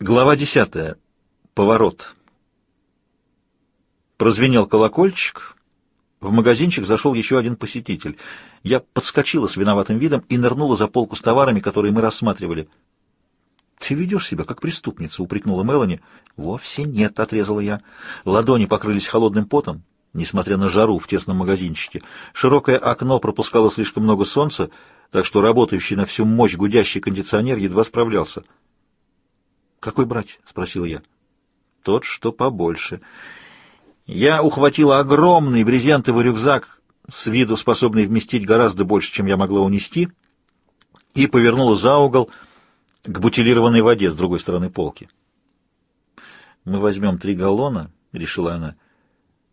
Глава десятая. Поворот. Прозвенел колокольчик. В магазинчик зашел еще один посетитель. Я подскочила с виноватым видом и нырнула за полку с товарами, которые мы рассматривали. «Ты ведешь себя как преступница», — упрекнула Мелани. «Вовсе нет», — отрезала я. Ладони покрылись холодным потом, несмотря на жару в тесном магазинчике. Широкое окно пропускало слишком много солнца, так что работающий на всю мощь гудящий кондиционер едва справлялся. «Какой брать?» — спросил я. «Тот, что побольше». Я ухватила огромный брезентовый рюкзак, с виду способный вместить гораздо больше, чем я могла унести, и повернула за угол к бутилированной воде с другой стороны полки. «Мы возьмем три галлона», — решила она.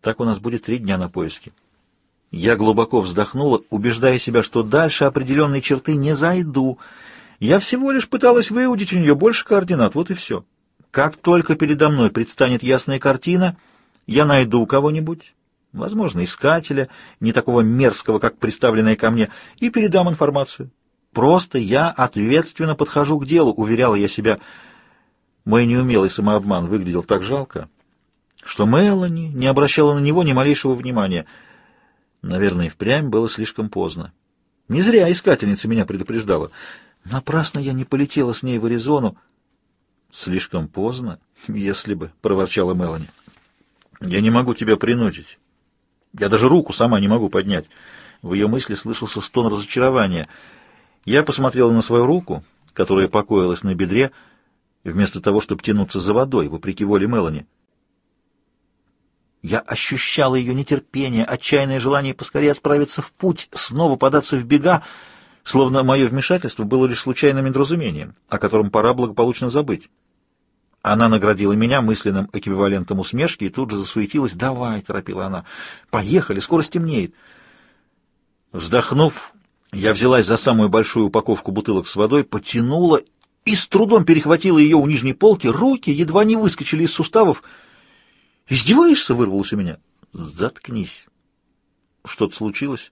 «Так у нас будет три дня на поиски». Я глубоко вздохнула, убеждая себя, что дальше определенной черты не зайду — я всего лишь пыталась выудить у нее больше координат, вот и все. Как только передо мной предстанет ясная картина, я найду кого-нибудь, возможно, искателя, не такого мерзкого, как представленное ко мне, и передам информацию. Просто я ответственно подхожу к делу, уверяла я себя. Мой неумелый самообман выглядел так жалко, что Мелани не обращала на него ни малейшего внимания. Наверное, впрямь было слишком поздно. Не зря искательница меня предупреждала. Напрасно я не полетела с ней в Аризону. Слишком поздно, если бы, — проворчала Мелани. Я не могу тебя принудить. Я даже руку сама не могу поднять. В ее мысли слышался стон разочарования. Я посмотрела на свою руку, которая покоилась на бедре, вместо того, чтобы тянуться за водой, вопреки воле Мелани. Я ощущала ее нетерпение, отчаянное желание поскорее отправиться в путь, снова податься в бега, словно мое вмешательство было лишь случайным недоразумением, о котором пора благополучно забыть. Она наградила меня мысленным эквивалентом усмешки и тут же засуетилась. «Давай», — торопила она, — «поехали, скоро стемнеет». Вздохнув, я взялась за самую большую упаковку бутылок с водой, потянула и с трудом перехватила ее у нижней полки. Руки едва не выскочили из суставов. «Издеваешься?» — вырвалось у меня. «Заткнись». Что-то случилось?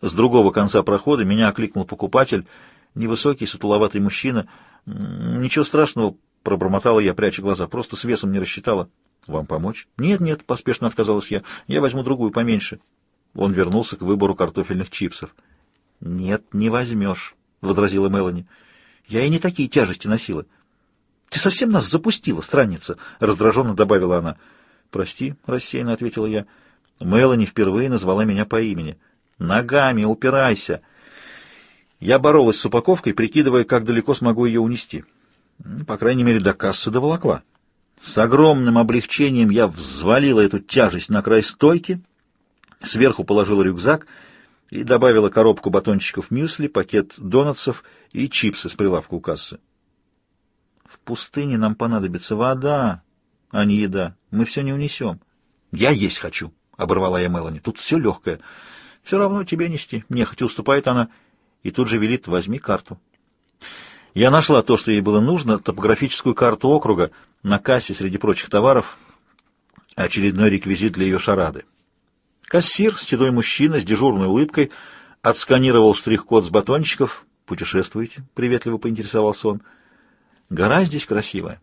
С другого конца прохода меня окликнул покупатель, невысокий, сутуловатый мужчина. «Ничего страшного», — пробормотала я, пряча глаза, — «просто с весом не рассчитала». «Вам помочь?» «Нет, нет», — поспешно отказалась я, — «я возьму другую поменьше». Он вернулся к выбору картофельных чипсов. «Нет, не возьмешь», — возразила Мелани. «Я и не такие тяжести носила». «Ты совсем нас запустила, странница», — раздраженно добавила она. «Прости», — рассеянно ответила я. Мелани впервые назвала меня по имени — Ногами упирайся. Я боролась с упаковкой, прикидывая, как далеко смогу ее унести. По крайней мере, до кассы доволокла. С огромным облегчением я взвалила эту тяжесть на край стойки, сверху положила рюкзак и добавила коробку батончиков мюсли, пакет донатсов и чипсы с прилавка у кассы. В пустыне нам понадобится вода, а не еда. Мы все не унесем. Я есть хочу, — оборвала я Мелани. Тут все легкое. Все равно тебе нести. Нехотя уступает она и тут же велит «возьми карту». Я нашла то, что ей было нужно, топографическую карту округа на кассе среди прочих товаров, очередной реквизит для ее шарады. Кассир, седой мужчина с дежурной улыбкой, отсканировал штрих-код с батончиков. «Путешествуете?» — приветливо поинтересовался он. «Гора здесь красивая.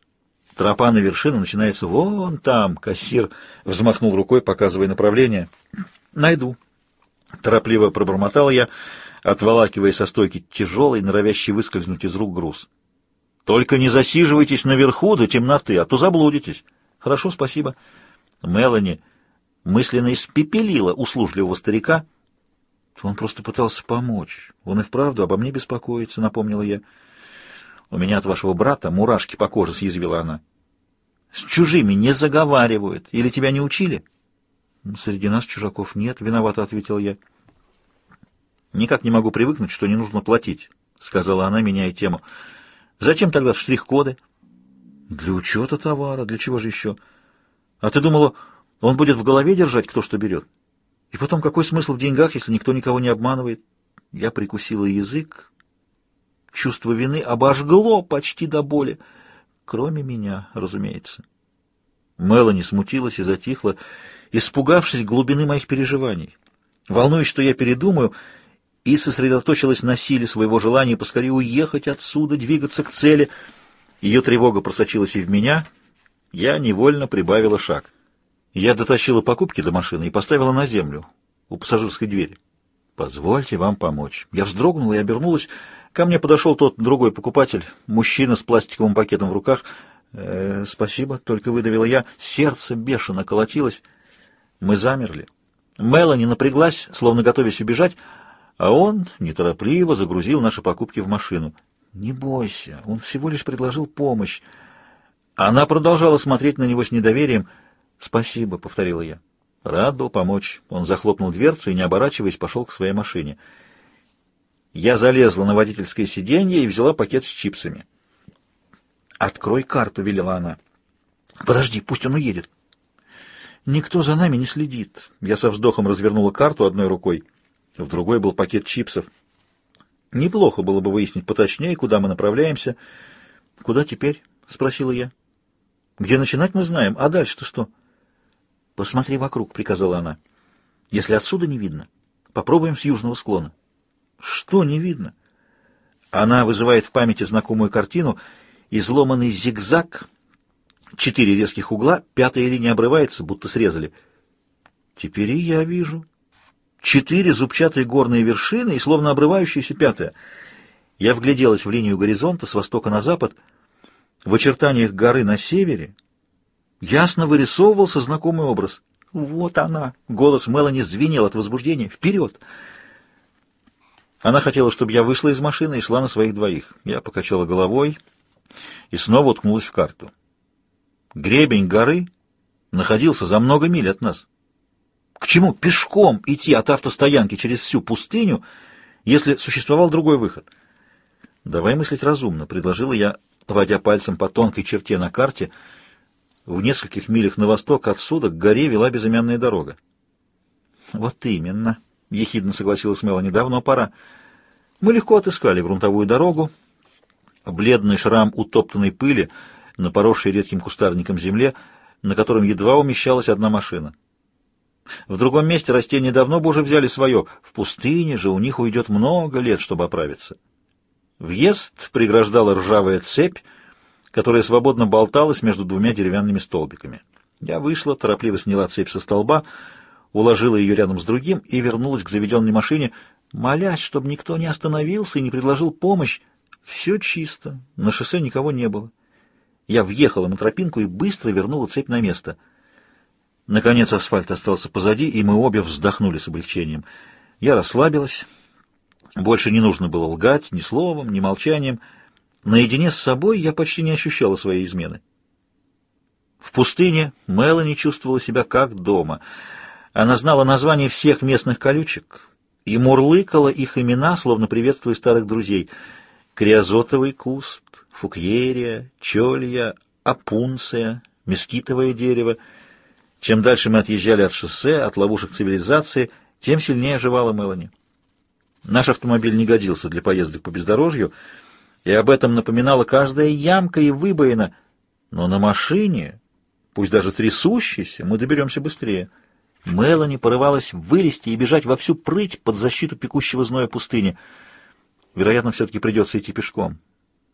Тропа на вершину начинается вон там». Кассир взмахнул рукой, показывая направление. «Найду», Торопливо пробормотал я, отволакивая со стойки тяжелый, норовящий выскользнуть из рук груз. «Только не засиживайтесь наверху до темноты, а то заблудитесь». «Хорошо, спасибо». Мелани мысленно испепелила услужливого старика. Он просто пытался помочь. Он и вправду обо мне беспокоится, напомнила я. «У меня от вашего брата мурашки по коже», — съязвила она. «С чужими не заговаривают. Или тебя не учили?» «Среди нас чужаков нет», — виновато ответил я. «Никак не могу привыкнуть, что не нужно платить», — сказала она, меняя тему. «Зачем тогда штрих-коды?» «Для учета товара. Для чего же еще?» «А ты думала, он будет в голове держать, кто что берет? И потом, какой смысл в деньгах, если никто никого не обманывает?» Я прикусила язык. Чувство вины обожгло почти до боли. Кроме меня, разумеется. Мелани смутилась и затихла, испугавшись глубины моих переживаний. Волнуюсь, что я передумаю, и сосредоточилась на силе своего желания поскорее уехать отсюда, двигаться к цели. Ее тревога просочилась и в меня. Я невольно прибавила шаг. Я дотащила покупки до машины и поставила на землю, у пассажирской двери. «Позвольте вам помочь». Я вздрогнула и обернулась. Ко мне подошел тот другой покупатель, мужчина с пластиковым пакетом в руках. «Э, «Спасибо», — только выдавила я. Сердце бешено колотилось. Мы замерли. Мелани напряглась, словно готовясь убежать, а он неторопливо загрузил наши покупки в машину. «Не бойся, он всего лишь предложил помощь». Она продолжала смотреть на него с недоверием. «Спасибо», — повторила я. Рад был помочь. Он захлопнул дверцу и, не оборачиваясь, пошел к своей машине. Я залезла на водительское сиденье и взяла пакет с чипсами. «Открой карту», — велела она. «Подожди, пусть он уедет». «Никто за нами не следит». Я со вздохом развернула карту одной рукой. В другой был пакет чипсов. «Неплохо было бы выяснить поточнее, куда мы направляемся». «Куда теперь?» — спросила я. «Где начинать мы знаем, а дальше-то что?» «Посмотри вокруг», — приказала она. «Если отсюда не видно, попробуем с южного склона». «Что не видно?» Она вызывает в памяти знакомую картину. Изломанный зигзаг, четыре резких угла, пятая линия обрывается, будто срезали. Теперь и я вижу. Четыре зубчатые горные вершины и словно обрывающаяся пятая. Я вгляделась в линию горизонта с востока на запад. В очертаниях горы на севере Ясно вырисовывался знакомый образ. «Вот она!» — голос Мелани звенел от возбуждения. «Вперед!» Она хотела, чтобы я вышла из машины и шла на своих двоих. Я покачала головой и снова уткнулась в карту. Гребень горы находился за много миль от нас. К чему пешком идти от автостоянки через всю пустыню, если существовал другой выход? «Давай мыслить разумно», — предложила я, водя пальцем по тонкой черте на карте — в нескольких милях на восток отсюда к горе вела безымянная дорога. «Вот именно», — ехидно согласилась Мелани, — «давно пора. Мы легко отыскали грунтовую дорогу, бледный шрам утоптанной пыли на поросшей редким кустарником земле, на котором едва умещалась одна машина. В другом месте растения давно бы уже взяли свое, в пустыне же у них уйдет много лет, чтобы оправиться. Въезд преграждала ржавая цепь, которая свободно болталась между двумя деревянными столбиками. Я вышла, торопливо сняла цепь со столба, уложила ее рядом с другим и вернулась к заведенной машине, молясь, чтобы никто не остановился и не предложил помощь. Все чисто, на шоссе никого не было. Я въехала на тропинку и быстро вернула цепь на место. Наконец асфальт остался позади, и мы обе вздохнули с облегчением. Я расслабилась. Больше не нужно было лгать ни словом, ни молчанием — Наедине с собой я почти не ощущала своей измены. В пустыне Мелани чувствовала себя как дома. Она знала названия всех местных колючек и мурлыкала их имена, словно приветствуя старых друзей. Криозотовый куст, фукьерия, чолья, апунция, мескитовое дерево. Чем дальше мы отъезжали от шоссе, от ловушек цивилизации, тем сильнее оживала Мелани. Наш автомобиль не годился для поездок по бездорожью, и об этом напоминала каждая ямка и выбоина. Но на машине, пусть даже трясущейся, мы доберемся быстрее. Мелани порывалась вылезти и бежать во всю прыть под защиту пекущего зноя пустыни. Вероятно, все-таки придется идти пешком.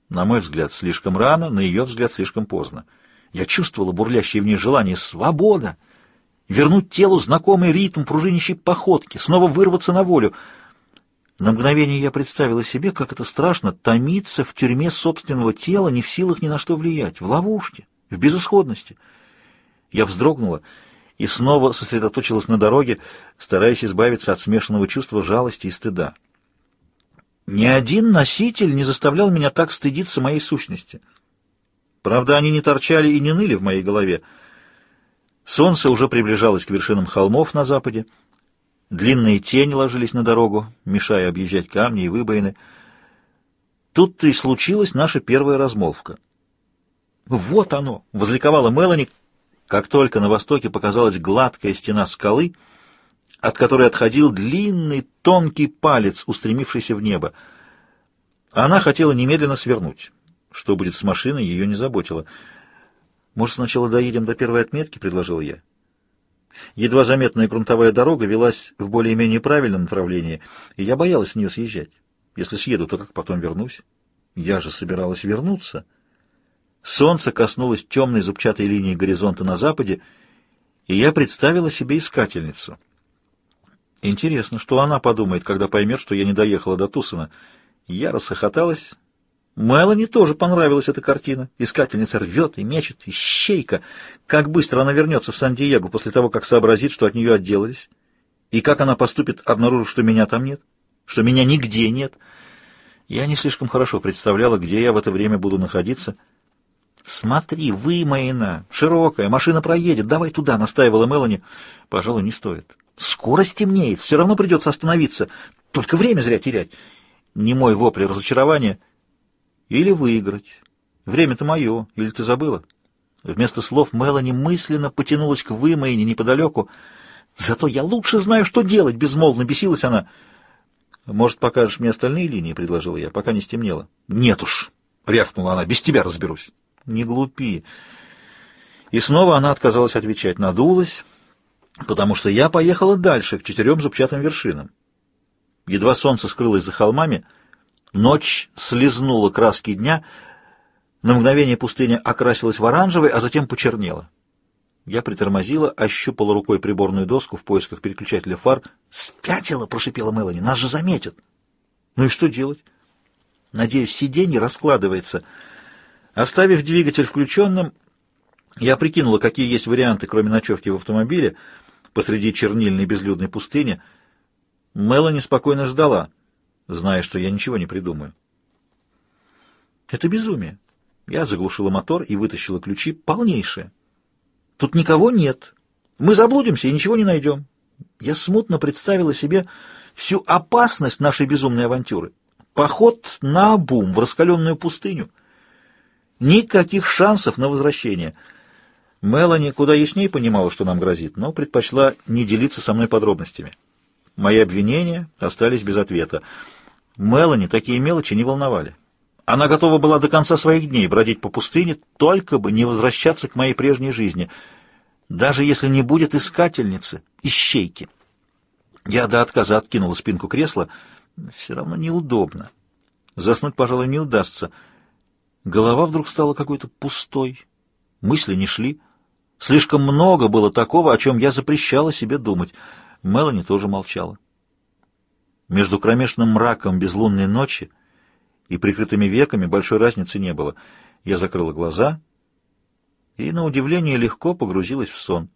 На мой взгляд, слишком рано, на ее взгляд, слишком поздно. Я чувствовала бурлящее в ней желание «свобода!» Вернуть телу знакомый ритм пружинищей походки, снова вырваться на волю — на мгновение я представила себе, как это страшно томиться в тюрьме собственного тела, не в силах ни на что влиять, в ловушке, в безысходности. Я вздрогнула и снова сосредоточилась на дороге, стараясь избавиться от смешанного чувства жалости и стыда. Ни один носитель не заставлял меня так стыдиться моей сущности. Правда, они не торчали и не ныли в моей голове. Солнце уже приближалось к вершинам холмов на западе, Длинные тени ложились на дорогу, мешая объезжать камни и выбоины. Тут-то и случилась наша первая размолвка. «Вот оно!» — возликовала Мелани, как только на востоке показалась гладкая стена скалы, от которой отходил длинный тонкий палец, устремившийся в небо. Она хотела немедленно свернуть. Что будет с машиной, ее не заботило. «Может, сначала доедем до первой отметки?» — предложил я. Едва заметная грунтовая дорога велась в более-менее правильном направлении, и я боялась с нее съезжать. Если съеду, то как потом вернусь? Я же собиралась вернуться. Солнце коснулось темной зубчатой линии горизонта на западе, и я представила себе искательницу. Интересно, что она подумает, когда поймет, что я не доехала до Тусона. Я расхохоталась. Мелани тоже понравилась эта картина. Искательница рвет и мечет, ищейка. Как быстро она вернется в Сан-Диего после того, как сообразит, что от нее отделались. И как она поступит, обнаружив, что меня там нет, что меня нигде нет. Я не слишком хорошо представляла, где я в это время буду находиться. «Смотри, вымоина, широкая, машина проедет, давай туда», — настаивала Мелани. «Пожалуй, не стоит. Скоро стемнеет, все равно придется остановиться. Только время зря терять. Не мой вопль разочарования. Или выиграть. Время-то мое, или ты забыла?» Вместо слов Мелани мысленно потянулась к вымоине неподалеку. «Зато я лучше знаю, что делать!» — безмолвно бесилась она. «Может, покажешь мне остальные линии?» — предложила я, пока не стемнело. «Нет уж!» — рявкнула она. «Без тебя разберусь!» «Не глупи!» И снова она отказалась отвечать. Надулась, потому что я поехала дальше, к четырем зубчатым вершинам. Едва солнце скрылось за холмами, ночь слезнула краски дня, на мгновение пустыня окрасилась в оранжевый, а затем почернела. Я притормозила, ощупала рукой приборную доску в поисках переключателя фар. «Спятила!» — прошипела Мелани. «Нас же заметят!» «Ну и что делать?» «Надеюсь, сиденье раскладывается». Оставив двигатель включенным, я прикинула, какие есть варианты, кроме ночевки в автомобиле, посреди чернильной безлюдной пустыни. Мелани спокойно ждала, зная, что я ничего не придумаю. «Это безумие!» Я заглушила мотор и вытащила ключи. «Полнейшее!» Тут никого нет. Мы заблудимся и ничего не найдем. Я смутно представила себе всю опасность нашей безумной авантюры. Поход на обум в раскаленную пустыню. Никаких шансов на возвращение. Мелани куда яснее понимала, что нам грозит, но предпочла не делиться со мной подробностями. Мои обвинения остались без ответа. Мелани такие мелочи не волновали. Она готова была до конца своих дней бродить по пустыне, только бы не возвращаться к моей прежней жизни, даже если не будет искательницы, ищейки. Я до отказа откинула спинку кресла. Все равно неудобно. Заснуть, пожалуй, не удастся. Голова вдруг стала какой-то пустой. Мысли не шли. Слишком много было такого, о чем я запрещала себе думать. Мелани тоже молчала. Между кромешным мраком безлунной ночи и прикрытыми веками большой разницы не было. Я закрыла глаза и, на удивление, легко погрузилась в сон.